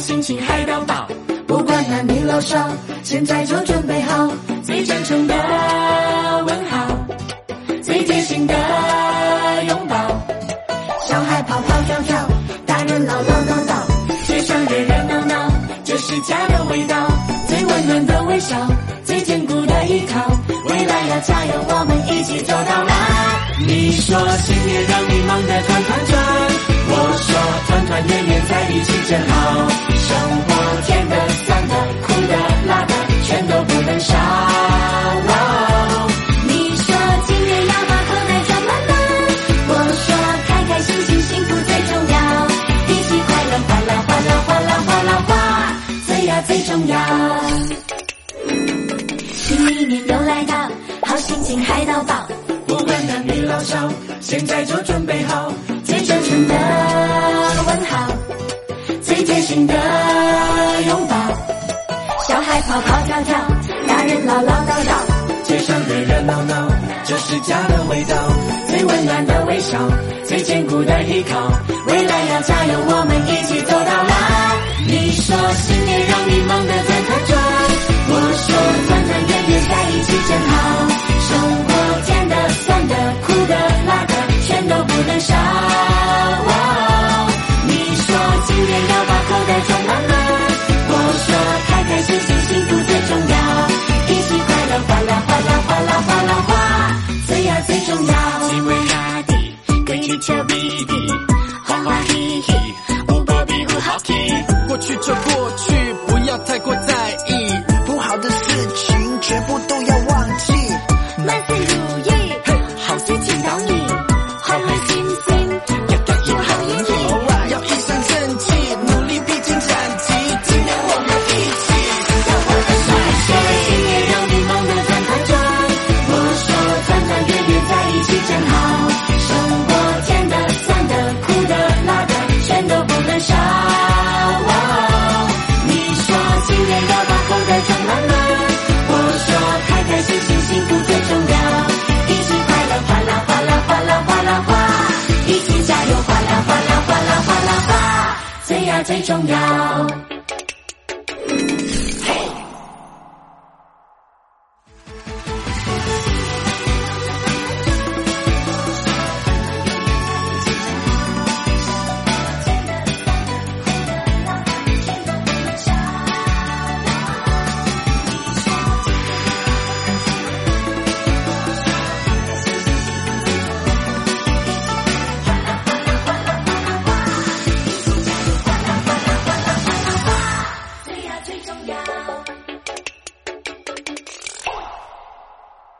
心情海岛抱，不管男女老少，现在就准备好最真诚的问好，最贴心的拥抱。小孩跑跑跳跳，大人唠唠叨叨，街上热热闹闹，这是家的味道。最温暖的微笑，最坚固的依靠，未来要加油，我们一起走到老。你说新年让你忙得团团转，真好。生活甜的、酸的、苦的、辣的，全都不能少。你说今年要把口袋装满满，我说开开心心幸福最重要，一起快乐哗啦哗啦哗啦哗啦哗，最呀最重要。新一年又来到，好心情嗨到爆。不管男女老少，现在就准备好最真诚的问好，最贴心的拥抱。小孩跑跑跳跳，大人唠唠叨叨，街上热热闹闹，这是家的味道。最温暖的微笑，最坚固的依靠，未来要加油，我们一说今年要把口袋装满满，我说开开心心幸福最重要，一起快乐哗啦哗啦哗啦哗啦哗，最呀最重要。因为大地跟地球比比，欢欢喜喜，无波比无好奇。过去就过去，不要太过在意，不好的事情全部都要最重要。